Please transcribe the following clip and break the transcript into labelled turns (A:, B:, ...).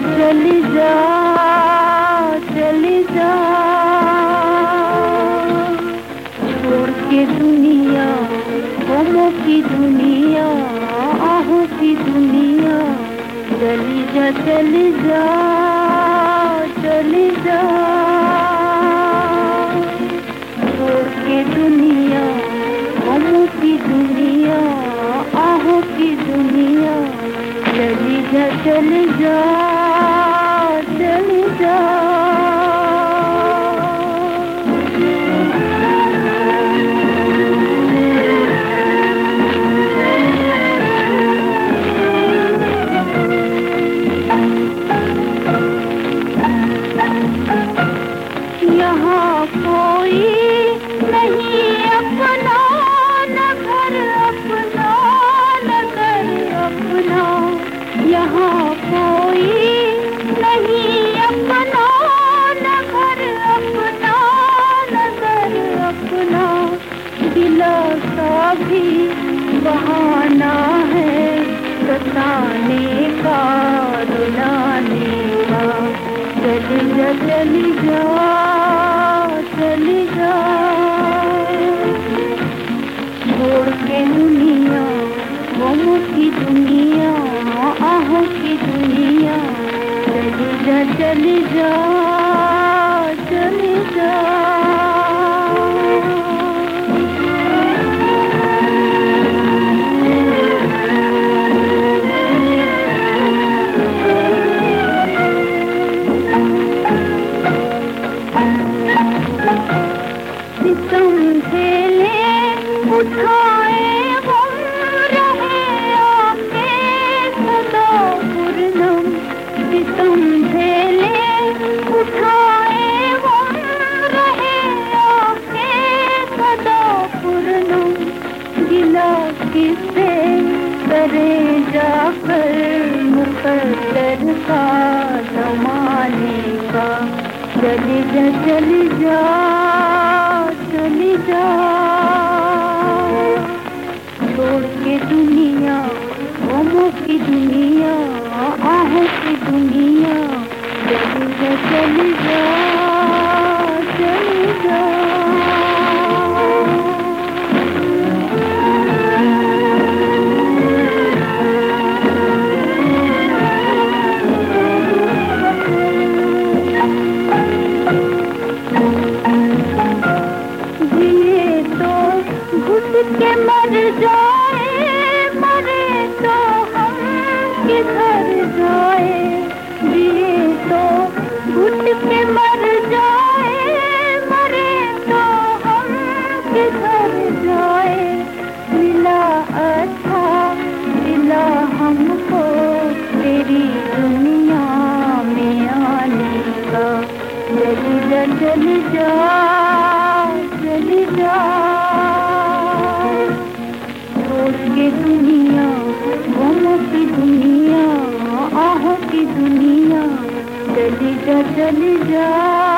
A: चली जा चली जा। छोड़ के दुनिया गमों की दुनिया, आहों की दुनिया। चली जा चली जा चली जा। छोड़ के दुनिया गमों की दुनिया, आहों की दुनिया। चली जा चली जा। चली जा यहाँ कोई नहीं अपना न घर अपना न घर अपना। यहाँ कोई भी बहाना है सताने का, रुलाने का। चली जा चली जा चली जा। छोड़ के दुनिया, गमों की दुनिया, आहों की दुनिया। चली जा चली जा। चली जा चली जा। के मर जाए, मरे तो हम किधर जाए? जिए तो घुट के मर जाए, मरे तो हम किधर जाए? मिला अच्छा मिला हमको तेरी दुनिया में आने का। चली जा चली जा चली जा।